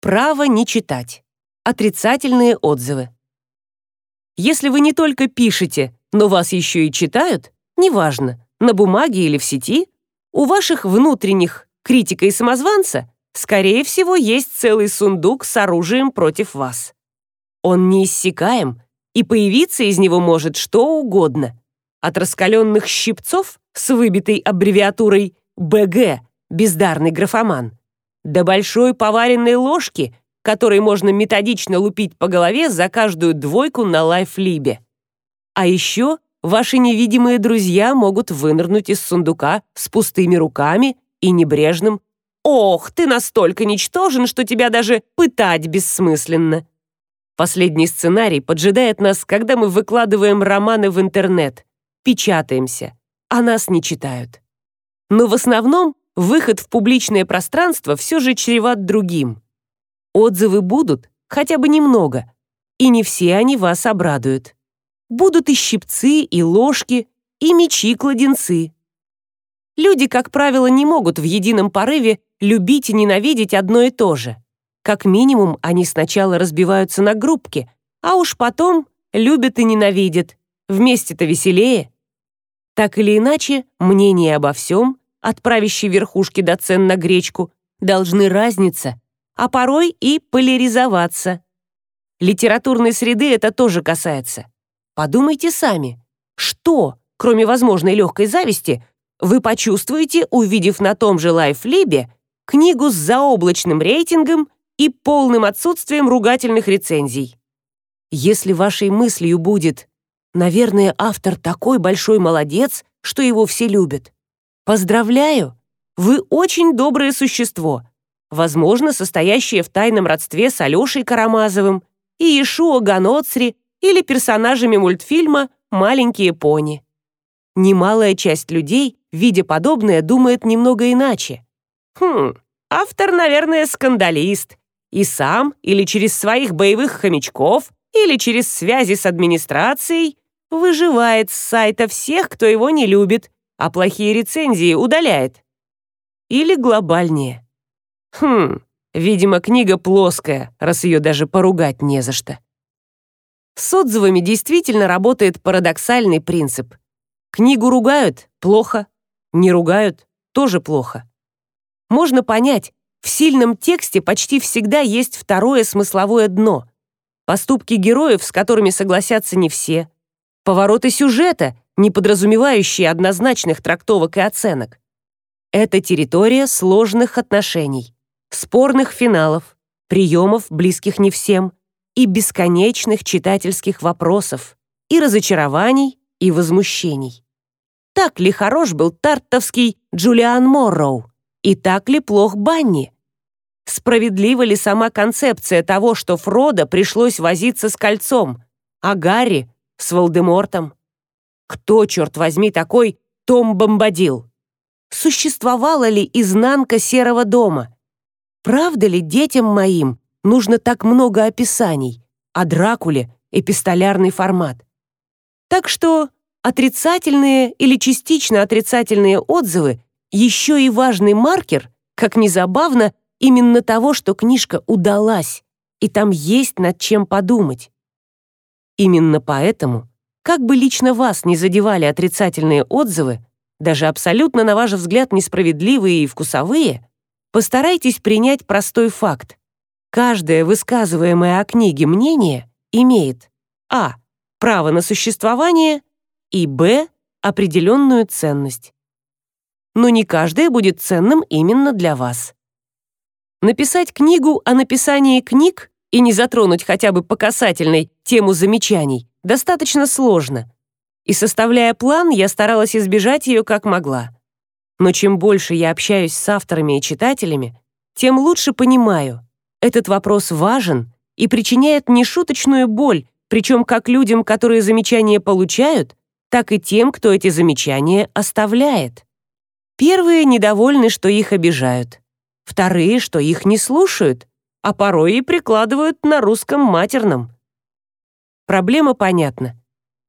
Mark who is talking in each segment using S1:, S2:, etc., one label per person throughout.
S1: Право не читать. Отрицательные отзывы. Если вы не только пишете, но вас еще и читают, неважно, на бумаге или в сети, у ваших внутренних критика и самозванца, скорее всего, есть целый сундук с оружием против вас. Он неиссякаем, и появиться из него может что угодно. От раскаленных щипцов с выбитой аббревиатурой «БГ» бездарный графоман, до большой поваренной ложки, которой можно методично лупить по голове за каждую двойку на лайфлибе. А еще ваши невидимые друзья могут вынырнуть из сундука с пустыми руками и небрежным «Ох, ты настолько ничтожен, что тебя даже пытать бессмысленно». Последний сценарий поджидает нас, когда мы выкладываем романы в интернет, печатаемся, а нас не читают. Но в основном выход в публичное пространство все же чреват другим. Отзывы будут, хотя бы немного, и не все они вас обрадуют. Будут и щипцы, и ложки, и мечи-кладенцы. Люди, как правило, не могут в едином порыве любить и ненавидеть одно и то же. Как минимум, они сначала разбиваются на группки, а уж потом любят и ненавидят. Вместе-то веселее. Так или иначе, мнение обо всем от правящей верхушки до цен на гречку, должны разниться, а порой и поляризоваться. Литературной среды это тоже касается. Подумайте сами, что, кроме возможной легкой зависти, вы почувствуете, увидев на том же лайфлибе книгу с заоблачным рейтингом и полным отсутствием ругательных рецензий. Если вашей мыслью будет «Наверное, автор такой большой молодец, что его все любят», Поздравляю! Вы очень доброе существо, возможно, состоящее в тайном родстве с Алешей Карамазовым и Иешуа Ганоцри или персонажами мультфильма «Маленькие пони». Немалая часть людей, видя подобное, думает немного иначе. Хм, автор, наверное, скандалист. И сам, или через своих боевых хомячков, или через связи с администрацией, выживает с сайта всех, кто его не любит, а плохие рецензии удаляет. Или глобальнее. Хм, видимо, книга плоская, раз ее даже поругать не за что. С отзывами действительно работает парадоксальный принцип. Книгу ругают – плохо, не ругают – тоже плохо. Можно понять, в сильном тексте почти всегда есть второе смысловое дно. Поступки героев, с которыми согласятся не все. Повороты сюжета, не подразумевающие однозначных трактовок и оценок. Это территория сложных отношений, спорных финалов, приемов, близких не всем, и бесконечных читательских вопросов, и разочарований, и возмущений. Так ли хорош был тартовский Джулиан Морроу? И так ли плох Банни? Справедлива ли сама концепция того, что Фродо пришлось возиться с кольцом, а Гарри — с Волдемортом? Кто, черт возьми, такой Том Бомбадил? Существовала ли изнанка серого дома? Правда ли детям моим нужно так много описаний, а Дракуле — эпистолярный формат? Так что отрицательные или частично отрицательные отзывы еще и важный маркер, как ни забавно, именно того, что книжка удалась, и там есть над чем подумать. Именно поэтому как бы лично вас не задевали отрицательные отзывы, даже абсолютно, на ваш взгляд, несправедливые и вкусовые, постарайтесь принять простой факт. Каждое высказываемое о книге мнение имеет а. право на существование и б. определенную ценность. Но не каждое будет ценным именно для вас. Написать книгу о написании книг и не затронуть хотя бы по касательной тему замечаний достаточно сложно, и составляя план, я старалась избежать ее как могла. Но чем больше я общаюсь с авторами и читателями, тем лучше понимаю, этот вопрос важен и причиняет нешуточную боль, причем как людям, которые замечания получают, так и тем, кто эти замечания оставляет. Первые недовольны, что их обижают. Вторые, что их не слушают, а порой и прикладывают на русском матерном. Проблема понятна.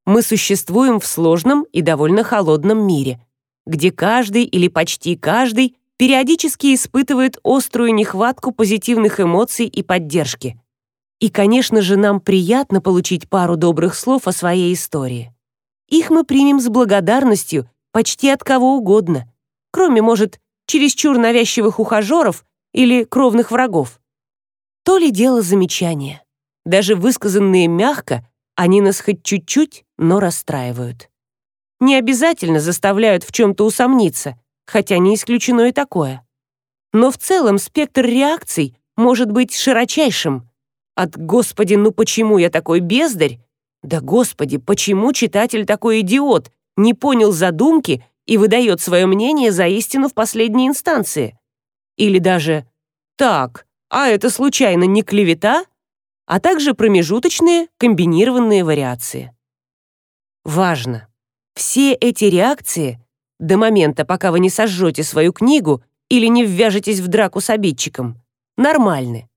S1: Мы существуем в сложном и довольно холодном мире, где каждый или почти каждый периодически испытывает острую нехватку позитивных эмоций и поддержки. И, конечно же, нам приятно получить пару добрых слов о своей истории. Их мы примем с благодарностью почти от кого угодно, кроме, может, чересчур навязчивых ухажеров или кровных врагов. То ли дело замечания. Даже высказанные мягко, они нас хоть чуть-чуть, но расстраивают. Не обязательно заставляют в чем-то усомниться, хотя не исключено и такое. Но в целом спектр реакций может быть широчайшим. От «Господи, ну почему я такой бездарь?» Да «Господи, почему читатель такой идиот?» не понял задумки и выдает свое мнение за истину в последней инстанции. Или даже «Так, а это случайно не клевета?» А также промежуточные комбинированные вариации. Важно! Все эти реакции до момента, пока вы не сожжете свою книгу или не ввяжетесь в драку с обидчиком, нормальны.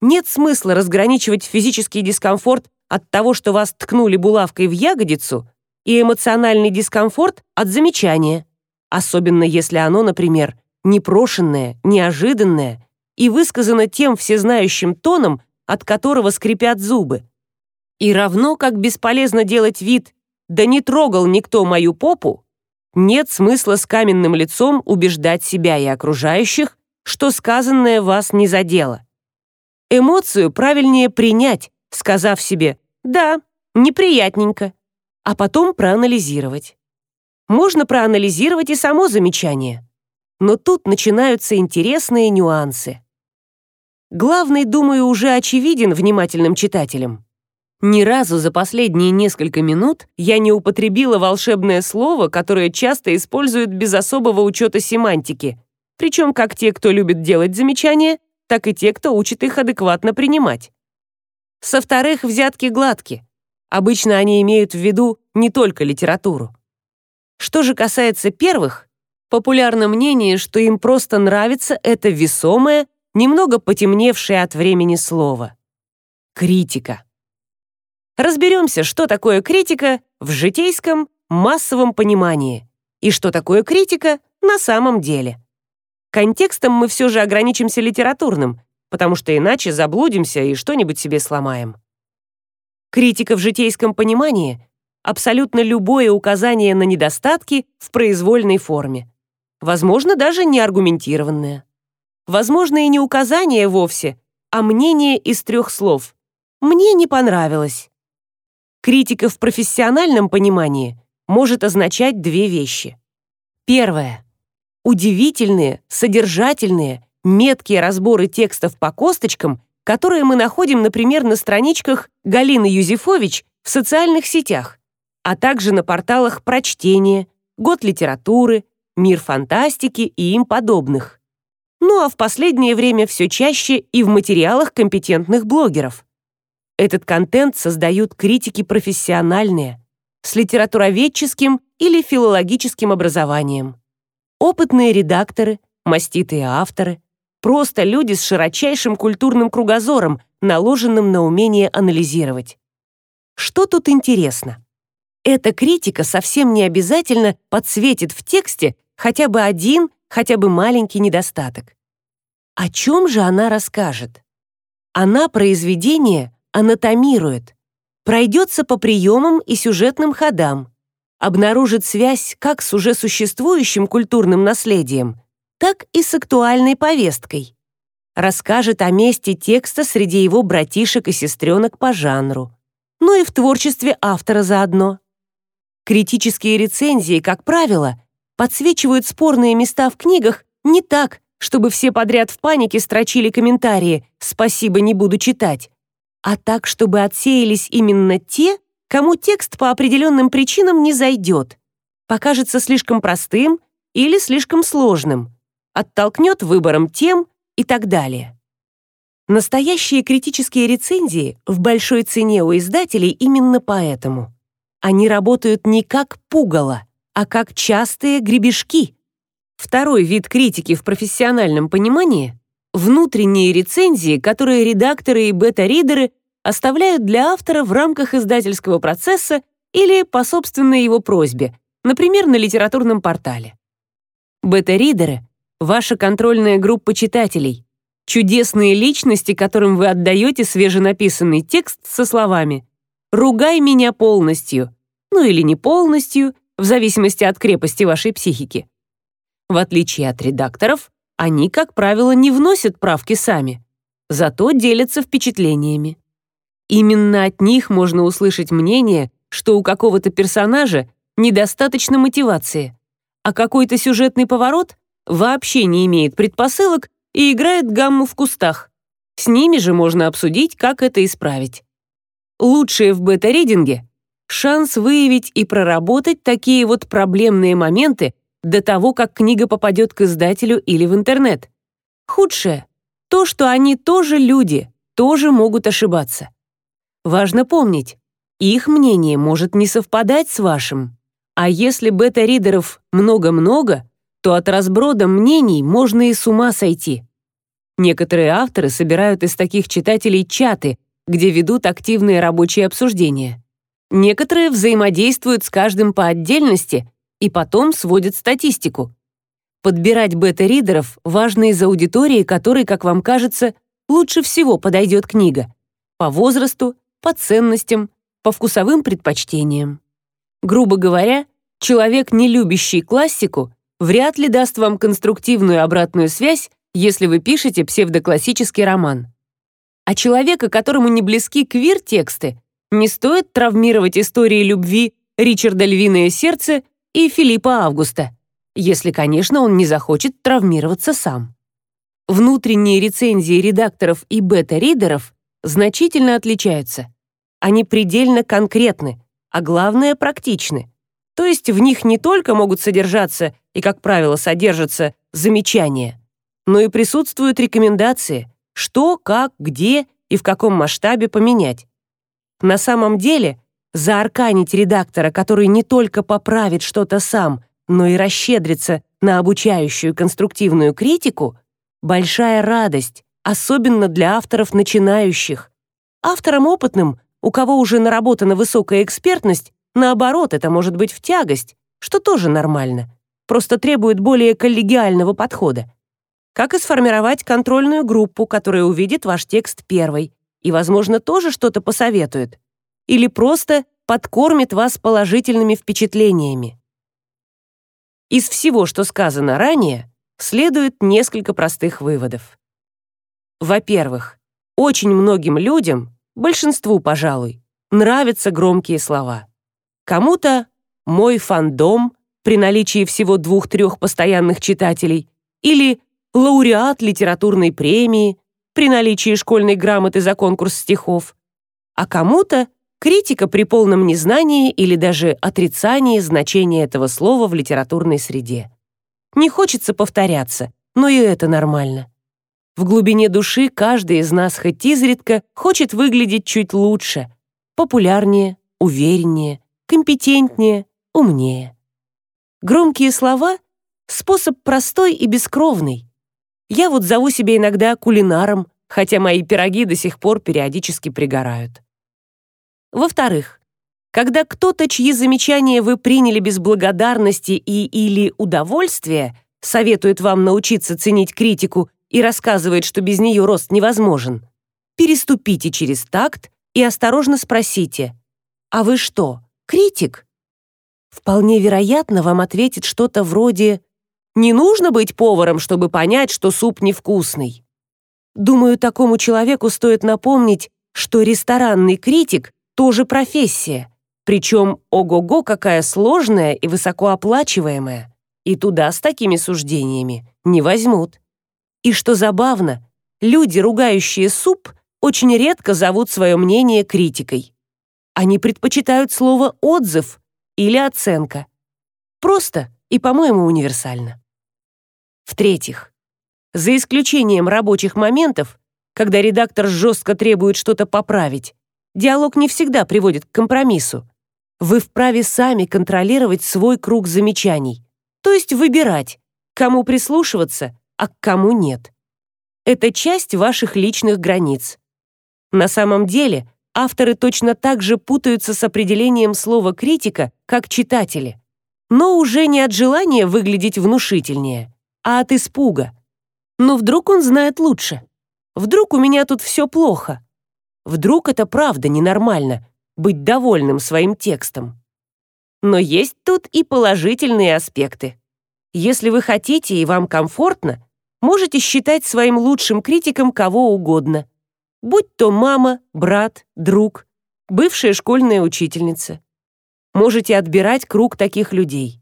S1: Нет смысла разграничивать физический дискомфорт от того, что вас ткнули булавкой в ягодицу, и эмоциональный дискомфорт от замечания, особенно если оно, например, непрошенное, неожиданное и высказано тем всезнающим тоном, от которого скрипят зубы. И равно как бесполезно делать вид «да не трогал никто мою попу», нет смысла с каменным лицом убеждать себя и окружающих, что сказанное вас не задело. Эмоцию правильнее принять, сказав себе «да, неприятненько», а потом проанализировать. Можно проанализировать и само замечание. Но тут начинаются интересные нюансы. Главный, думаю, уже очевиден внимательным читателям. Ни разу за последние несколько минут я не употребила волшебное слово, которое часто используют без особого учета семантики, причем как те, кто любит делать замечания, так и те, кто учит их адекватно принимать. Со вторых взятки гладки. Обычно они имеют в виду не только литературу. Что же касается первых, популярно мнение, что им просто нравится это весомое, немного потемневшее от времени слово. Критика. Разберемся, что такое критика в житейском массовом понимании и что такое критика на самом деле. Контекстом мы все же ограничимся литературным, потому что иначе заблудимся и что-нибудь себе сломаем. Критика в житейском понимании — абсолютно любое указание на недостатки в произвольной форме. Возможно, даже неаргументированное. Возможно, и не указание вовсе, а мнение из трех слов. «Мне не понравилось». Критика в профессиональном понимании может означать две вещи. Первое. Удивительные, содержательные, меткие разборы текстов по косточкам которые мы находим, например, на страничках Галины Юзефович в социальных сетях, а также на порталах прочтения, год литературы, мир фантастики и им подобных. Ну а в последнее время все чаще и в материалах компетентных блогеров. Этот контент создают критики профессиональные, с литературоведческим или филологическим образованием. Опытные редакторы, маститые авторы, Просто люди с широчайшим культурным кругозором, наложенным на умение анализировать. Что тут интересно? Эта критика совсем не обязательно подсветит в тексте хотя бы один, хотя бы маленький недостаток. О чем же она расскажет? Она произведение анатомирует, пройдется по приемам и сюжетным ходам, обнаружит связь как с уже существующим культурным наследием, так и с актуальной повесткой. Расскажет о месте текста среди его братишек и сестренок по жанру, ну и в творчестве автора заодно. Критические рецензии, как правило, подсвечивают спорные места в книгах не так, чтобы все подряд в панике строчили комментарии «спасибо, не буду читать», а так, чтобы отсеялись именно те, кому текст по определенным причинам не зайдет, покажется слишком простым или слишком сложным оттолкнет выбором тем и так далее. Настоящие критические рецензии в большой цене у издателей именно поэтому. Они работают не как пугало, а как частые гребешки. Второй вид критики в профессиональном понимании — внутренние рецензии, которые редакторы и бета-ридеры оставляют для автора в рамках издательского процесса или по собственной его просьбе, например, на литературном портале. Бета-ридеры ваша контрольная группа читателей, чудесные личности, которым вы отдаете свеженаписанный текст со словами «Ругай меня полностью», ну или не полностью, в зависимости от крепости вашей психики. В отличие от редакторов, они, как правило, не вносят правки сами, зато делятся впечатлениями. Именно от них можно услышать мнение, что у какого-то персонажа недостаточно мотивации, а какой-то сюжетный поворот вообще не имеет предпосылок и играет гамму в кустах. С ними же можно обсудить, как это исправить. Лучшее в бета-ридинге — шанс выявить и проработать такие вот проблемные моменты до того, как книга попадет к издателю или в интернет. Худшее — то, что они тоже люди, тоже могут ошибаться. Важно помнить, их мнение может не совпадать с вашим. А если бета-ридеров много-много, то от разброда мнений можно и с ума сойти. Некоторые авторы собирают из таких читателей чаты, где ведут активные рабочие обсуждения. Некоторые взаимодействуют с каждым по отдельности и потом сводят статистику. Подбирать бета-ридеров важно из аудитории, которой, как вам кажется, лучше всего подойдет книга. По возрасту, по ценностям, по вкусовым предпочтениям. Грубо говоря, человек, не любящий классику, вряд ли даст вам конструктивную обратную связь, если вы пишете псевдоклассический роман. А человека, которому не близки квир-тексты, не стоит травмировать истории любви Ричарда «Львиное сердце» и Филиппа Августа, если, конечно, он не захочет травмироваться сам. Внутренние рецензии редакторов и бета-ридеров значительно отличаются. Они предельно конкретны, а главное практичны. То есть в них не только могут содержаться и, как правило, содержатся замечания, но и присутствуют рекомендации, что, как, где и в каком масштабе поменять. На самом деле, заарканить редактора, который не только поправит что-то сам, но и расщедрится на обучающую конструктивную критику, большая радость, особенно для авторов начинающих. Авторам опытным, у кого уже наработана высокая экспертность, наоборот, это может быть в тягость, что тоже нормально, просто требует более коллегиального подхода. Как и сформировать контрольную группу, которая увидит ваш текст первой и, возможно, тоже что-то посоветует. Или просто подкормит вас положительными впечатлениями. Из всего, что сказано ранее, следует несколько простых выводов. Во-первых, очень многим людям, большинству, пожалуй, нравятся громкие слова. Кому-то «мой фандом» при наличии всего двух-трех постоянных читателей или лауреат литературной премии при наличии школьной грамоты за конкурс стихов, а кому-то критика при полном незнании или даже отрицании значения этого слова в литературной среде. Не хочется повторяться, но и это нормально. В глубине души каждый из нас хоть изредка хочет выглядеть чуть лучше, популярнее, увереннее, компетентнее, умнее. Громкие слова — способ простой и бескровный, я вот зову себя иногда кулинаром, хотя мои пироги до сих пор периодически пригорают. Во-вторых, когда кто-то, чьи замечания вы приняли без благодарности и или удовольствия, советует вам научиться ценить критику и рассказывает, что без нее рост невозможен, переступите через такт и осторожно спросите, «А вы что, критик?» Вполне вероятно, вам ответит что-то вроде не нужно быть поваром, чтобы понять, что суп невкусный. Думаю, такому человеку стоит напомнить, что ресторанный критик тоже профессия, причем ого-го какая сложная и высокооплачиваемая. И туда с такими суждениями не возьмут. И что забавно, люди, ругающие суп, очень редко зовут свое мнение критикой. Они предпочитают слово «отзыв» или «оценка». Просто и, по-моему, универсально. В-третьих, за исключением рабочих моментов, когда редактор жестко требует что-то поправить, диалог не всегда приводит к компромиссу. Вы вправе сами контролировать свой круг замечаний, то есть выбирать, кому прислушиваться, а к кому нет. Это часть ваших личных границ. На самом деле, авторы точно так же путаются с определением слова критика, как читатели, но уже не от желания выглядеть внушительнее, а от испуга. Но вдруг он знает лучше? Вдруг у меня тут все плохо? Вдруг это правда ненормально быть довольным своим текстом? Но есть тут и положительные аспекты. Если вы хотите и вам комфортно, можете считать своим лучшим критиком кого угодно. Будь то мама, брат, друг, бывшая школьная учительница. Можете отбирать круг таких людей.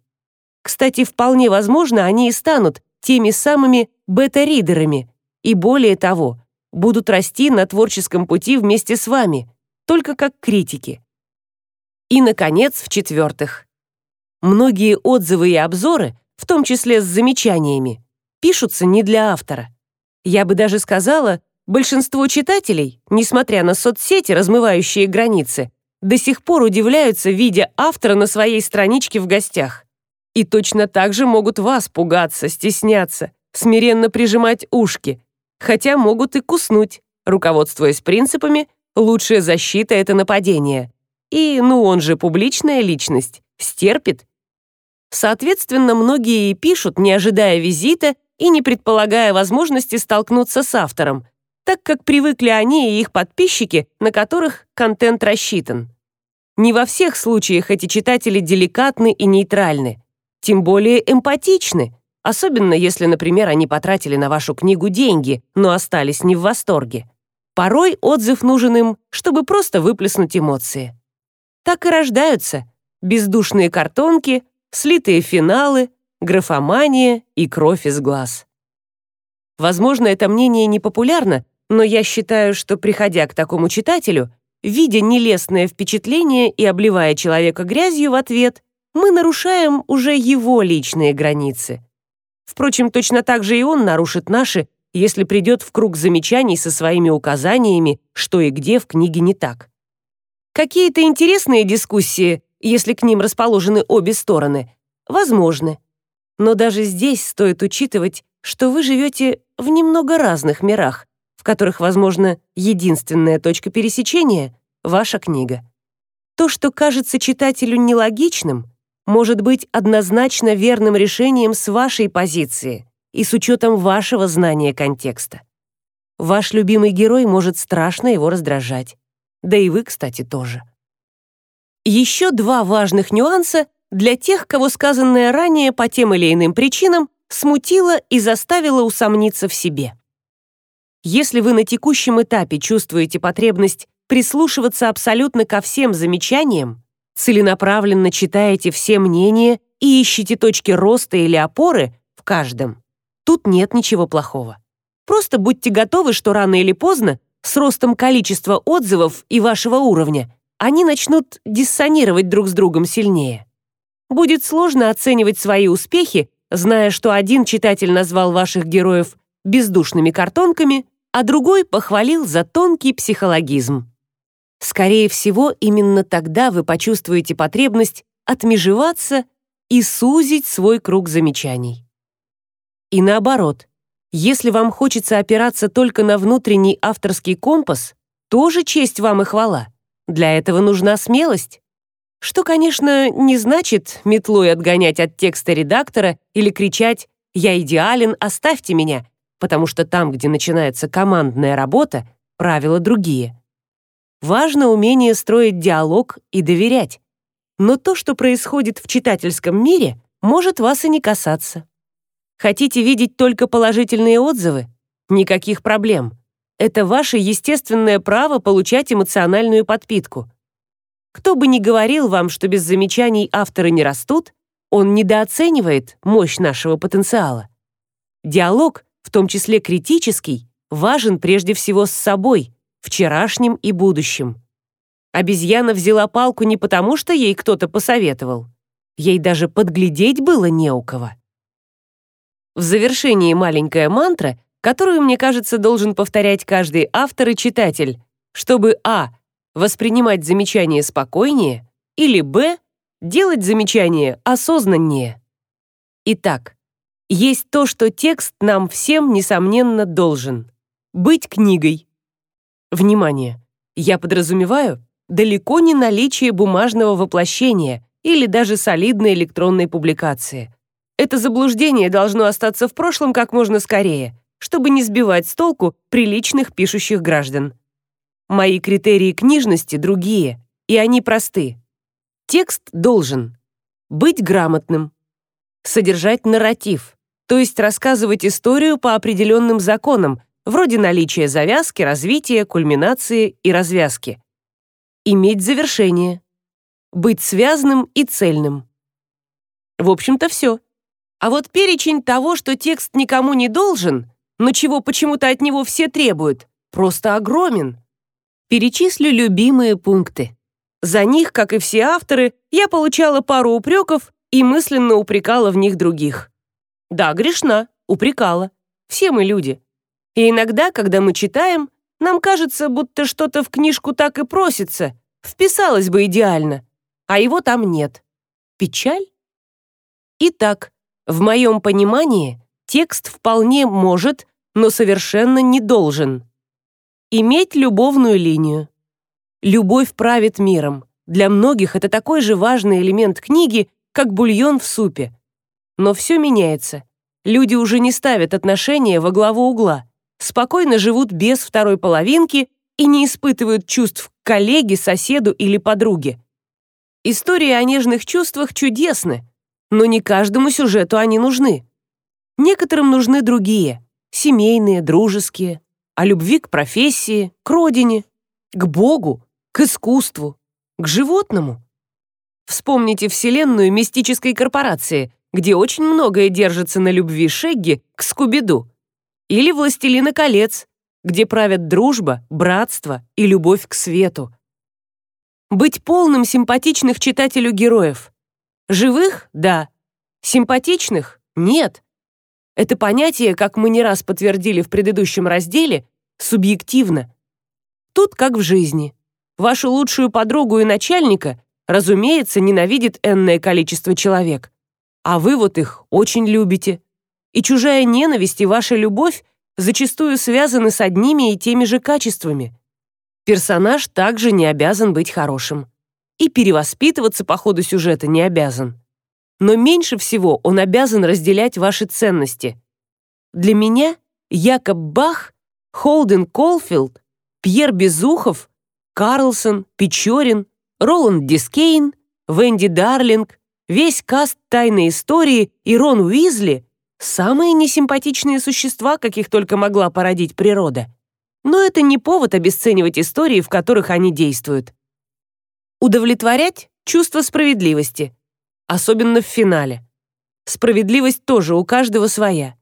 S1: Кстати, вполне возможно, они и станут теми самыми бета-ридерами, и более того, будут расти на творческом пути вместе с вами, только как критики. И, наконец, в-четвертых. Многие отзывы и обзоры, в том числе с замечаниями, пишутся не для автора. Я бы даже сказала, большинство читателей, несмотря на соцсети, размывающие границы, до сих пор удивляются, видя автора на своей страничке в гостях. И точно так же могут вас пугаться, стесняться, смиренно прижимать ушки, хотя могут и куснуть, руководствуясь принципами «лучшая защита — это нападение». И, ну, он же публичная личность, стерпит. Соответственно, многие и пишут, не ожидая визита и не предполагая возможности столкнуться с автором, так как привыкли они и их подписчики, на которых контент рассчитан. Не во всех случаях эти читатели деликатны и нейтральны, тем более эмпатичны, особенно если, например, они потратили на вашу книгу деньги, но остались не в восторге. Порой отзыв нужен им, чтобы просто выплеснуть эмоции. Так и рождаются бездушные картонки, слитые финалы, графомания и кровь из глаз. Возможно, это мнение непопулярно, но я считаю, что приходя к такому читателю, видя нелестное впечатление и обливая человека грязью в ответ, мы нарушаем уже его личные границы. Впрочем, точно так же и он нарушит наши, если придет в круг замечаний со своими указаниями, что и где в книге не так. Какие-то интересные дискуссии, если к ним расположены обе стороны, возможны. Но даже здесь стоит учитывать, что вы живете в немного разных мирах, в которых, возможно, единственная точка пересечения — ваша книга. То, что кажется читателю нелогичным, может быть однозначно верным решением с вашей позиции и с учетом вашего знания контекста. Ваш любимый герой может страшно его раздражать. Да и вы, кстати, тоже. Еще два важных нюанса для тех, кого сказанное ранее по тем или иным причинам смутило и заставило усомниться в себе. Если вы на текущем этапе чувствуете потребность прислушиваться абсолютно ко всем замечаниям, целенаправленно читаете все мнения и ищете точки роста или опоры в каждом, тут нет ничего плохого. Просто будьте готовы, что рано или поздно, с ростом количества отзывов и вашего уровня, они начнут диссонировать друг с другом сильнее. Будет сложно оценивать свои успехи, зная, что один читатель назвал ваших героев бездушными картонками, а другой похвалил за тонкий психологизм. Скорее всего, именно тогда вы почувствуете потребность отмежеваться и сузить свой круг замечаний. И наоборот, если вам хочется опираться только на внутренний авторский компас, тоже честь вам и хвала. Для этого нужна смелость. Что, конечно, не значит метлой отгонять от текста редактора или кричать «Я идеален, оставьте меня», потому что там, где начинается командная работа, правила другие. Важно умение строить диалог и доверять. Но то, что происходит в читательском мире, может вас и не касаться. Хотите видеть только положительные отзывы? Никаких проблем. Это ваше естественное право получать эмоциональную подпитку. Кто бы ни говорил вам, что без замечаний авторы не растут, он недооценивает мощь нашего потенциала. Диалог в том числе критический, важен прежде всего с собой, вчерашним и будущим. Обезьяна взяла палку не потому, что ей кто-то посоветовал. Ей даже подглядеть было не у кого. В завершении маленькая мантра, которую, мне кажется, должен повторять каждый автор и читатель, чтобы а. воспринимать замечания спокойнее или б. делать замечания осознаннее. Итак, есть то, что текст нам всем, несомненно, должен. Быть книгой. Внимание! Я подразумеваю далеко не наличие бумажного воплощения или даже солидной электронной публикации. Это заблуждение должно остаться в прошлом как можно скорее, чтобы не сбивать с толку приличных пишущих граждан. Мои критерии книжности другие, и они просты. Текст должен быть грамотным, содержать нарратив, то есть рассказывать историю по определенным законам, вроде наличия завязки, развития, кульминации и развязки. Иметь завершение. Быть связанным и цельным. В общем-то, все. А вот перечень того, что текст никому не должен, но чего почему-то от него все требуют, просто огромен. Перечислю любимые пункты. За них, как и все авторы, я получала пару упреков и мысленно упрекала в них других. Да, грешна, упрекала. Все мы люди. И иногда, когда мы читаем, нам кажется, будто что-то в книжку так и просится, вписалось бы идеально, а его там нет. Печаль? Итак, в моем понимании, текст вполне может, но совершенно не должен иметь любовную линию. Любовь правит миром. Для многих это такой же важный элемент книги, как бульон в супе. Но все меняется. Люди уже не ставят отношения во главу угла, спокойно живут без второй половинки и не испытывают чувств к коллеге, соседу или подруге. Истории о нежных чувствах чудесны, но не каждому сюжету они нужны. Некоторым нужны другие, семейные, дружеские, о любви к профессии, к родине, к Богу, к искусству, к животному. Вспомните вселенную мистической корпорации, где очень многое держится на любви Шегги к Скуби-Ду, или Властелина колец, где правят дружба, братство и любовь к свету. Быть полным симпатичных читателю героев. Живых — да. Симпатичных — нет. Это понятие, как мы не раз подтвердили в предыдущем разделе, субъективно. Тут как в жизни. Вашу лучшую подругу и начальника, разумеется, ненавидит энное количество человек. А вы вот их очень любите. И чужая ненависть и ваша любовь зачастую связаны с одними и теми же качествами. Персонаж также не обязан быть хорошим. И перевоспитываться по ходу сюжета не обязан но меньше всего он обязан разделять ваши ценности. Для меня Якоб Бах, Холден Колфилд, Пьер Безухов, Карлсон, Печорин, Роланд Дискейн, Венди Дарлинг, весь каст «Тайной истории» и Рон Уизли — самые несимпатичные существа, каких только могла породить природа. Но это не повод обесценивать истории, в которых они действуют. Удовлетворять чувство справедливости — особенно в финале. Справедливость тоже у каждого своя.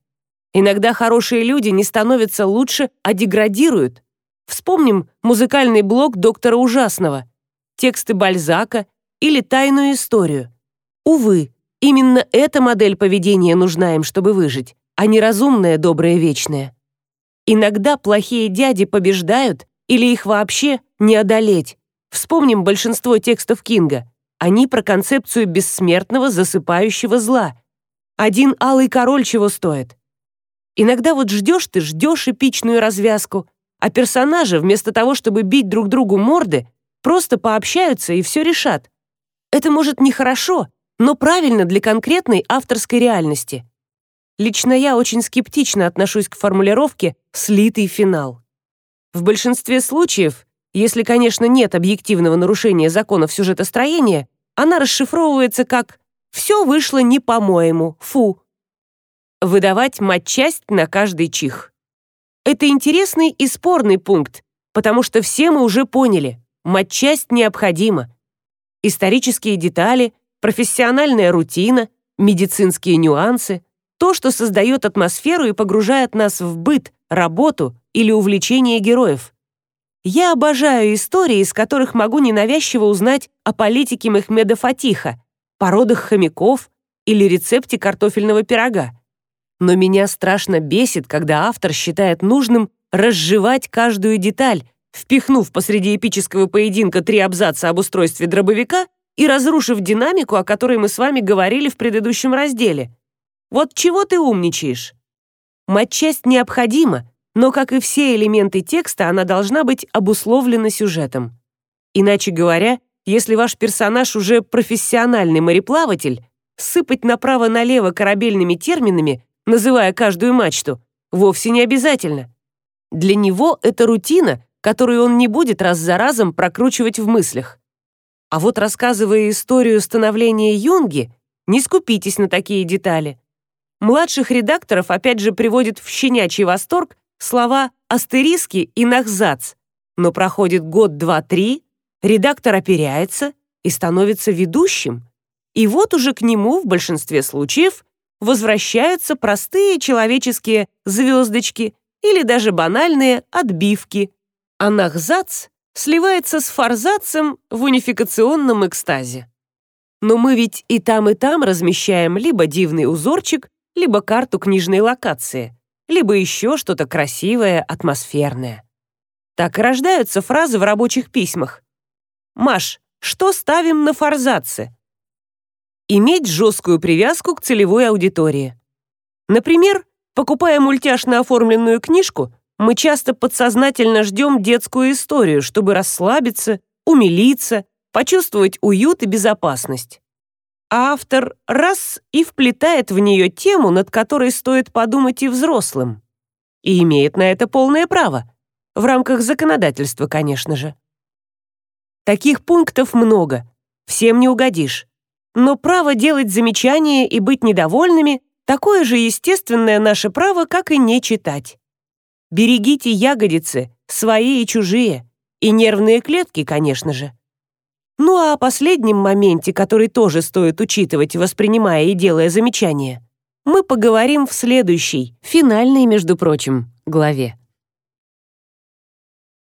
S1: Иногда хорошие люди не становятся лучше, а деградируют. Вспомним музыкальный блок доктора Ужасного, тексты Бальзака или тайную историю. Увы, именно эта модель поведения нужна им, чтобы выжить, а не разумная, добрая, вечная. Иногда плохие дяди побеждают или их вообще не одолеть. Вспомним большинство текстов Кинга. Они про концепцию бессмертного засыпающего зла. Один алый король чего стоит. Иногда вот ждешь ты, ждешь эпичную развязку, а персонажи вместо того, чтобы бить друг другу морды, просто пообщаются и все решат. Это может нехорошо, но правильно для конкретной авторской реальности. Лично я очень скептично отношусь к формулировке «слитый финал». В большинстве случаев если, конечно, нет объективного нарушения законов сюжетостроения, она расшифровывается как «все вышло не по-моему, фу». Выдавать матчасть на каждый чих. Это интересный и спорный пункт, потому что все мы уже поняли, матчасть необходима. Исторические детали, профессиональная рутина, медицинские нюансы, то, что создает атмосферу и погружает нас в быт, работу или увлечение героев. Я обожаю истории, из которых могу ненавязчиво узнать о политике Мехмеда Фатиха, породах хомяков или рецепте картофельного пирога. Но меня страшно бесит, когда автор считает нужным разжевать каждую деталь, впихнув посреди эпического поединка три абзаца об устройстве дробовика и разрушив динамику, о которой мы с вами говорили в предыдущем разделе. Вот чего ты умничаешь? Матчасть необходима, но, как и все элементы текста, она должна быть обусловлена сюжетом. Иначе говоря, если ваш персонаж уже профессиональный мореплаватель, сыпать направо-налево корабельными терминами, называя каждую мачту, вовсе не обязательно. Для него это рутина, которую он не будет раз за разом прокручивать в мыслях. А вот рассказывая историю становления Юнги, не скупитесь на такие детали. Младших редакторов опять же приводит в щенячий восторг слова «астериски» и «нахзац». Но проходит год, два, три, редактор оперяется и становится ведущим. И вот уже к нему в большинстве случаев возвращаются простые человеческие звездочки или даже банальные отбивки. А нахзац сливается с форзацем в унификационном экстазе. Но мы ведь и там, и там размещаем либо дивный узорчик, либо карту книжной локации, либо еще что-то красивое, атмосферное. Так рождаются фразы в рабочих письмах. «Маш, что ставим на форзаце?» Иметь жесткую привязку к целевой аудитории. Например, покупая мультяшно оформленную книжку, мы часто подсознательно ждем детскую историю, чтобы расслабиться, умилиться, почувствовать уют и безопасность. А автор раз и вплетает в нее тему, над которой стоит подумать и взрослым. И имеет на это полное право. В рамках законодательства, конечно же. Таких пунктов много. Всем не угодишь. Но право делать замечания и быть недовольными – такое же естественное наше право, как и не читать. Берегите ягодицы, свои и чужие, и нервные клетки, конечно же. Ну а о последнем моменте, который тоже стоит учитывать, воспринимая и делая замечания, мы поговорим в следующей, финальной, между прочим, главе.